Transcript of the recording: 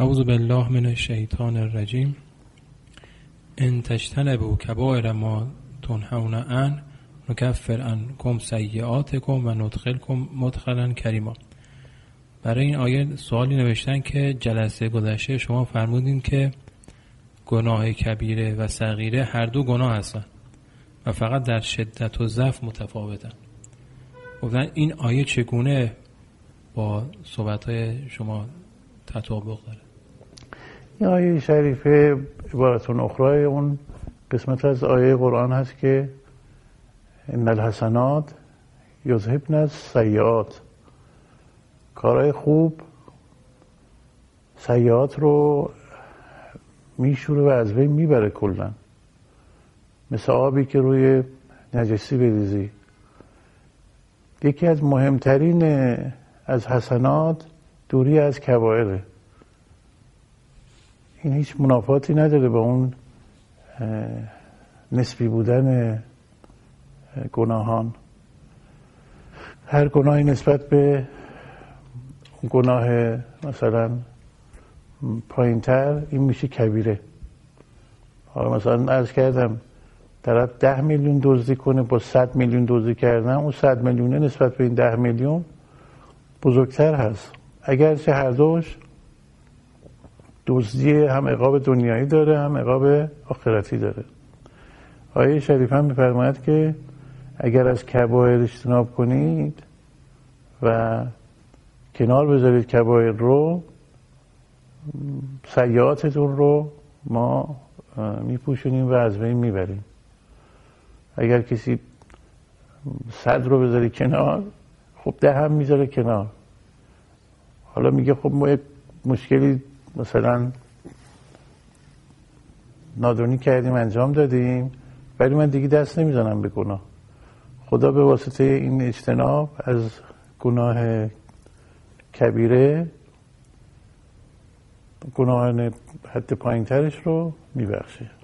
اعوذ بالله من الشیطان الرجیم ان تجتنبوا کبائر ما تنهون عن نکفر عنکم سیئاتکم و ندخلکم مدخلا کریما. برای این آیه سوالی نوشتن که جلسه گذشته شما فرمودین که گناه کبیره و صغیره هر دو گناه هستن و فقط در شدت و ضعف متفاوتن. گفتن این آیه چگونه با صحبت های شما تطابق داره؟ این آیه شریفه عبارتون اخرای اون قسمت از آیه قرآن هست که ان الحسنات یذهبن السیئات. کارهای خوب سیئات رو میشوره و از بین می‌بره کلا مثل آبی که روی نجسی بریزی. یکی از مهمترین از حسنات دوری از کبائره. این هیچ منافاتی نداره به اون نسبی بودن گناهان. هر گناهی نسبت به گناه مثلا پایینتر این میشه کبیره. حالا مثلا ارز کردم طرف ده میلیون دزدی کنه با صد میلیون دزدی کردن اون صد میلیونه نسبت به این ده میلیون بزرگتر هست. اگرچه هر دوش دزدی هم عقاب دنیایی داره هم عقاب آخرتی داره. آیه شریف هم میفرماید که اگر از کبایر اجتناب کنید و کنار بذارید کبایر رو سیعاتتون رو ما میپوشونیم و از بین می‌بریم. اگر کسی صد رو بذاری کنار خب ده هم می‌ذاره کنار. حالا میگه خب ما یک مشکلی مثلا نادونی کردیم انجام دادیم ولی من دیگه دست نمی‌زنم به گناه. خدا به واسطه این اجتناب از گناه کبیره گناهان حد پایین ترش رو میبخشه.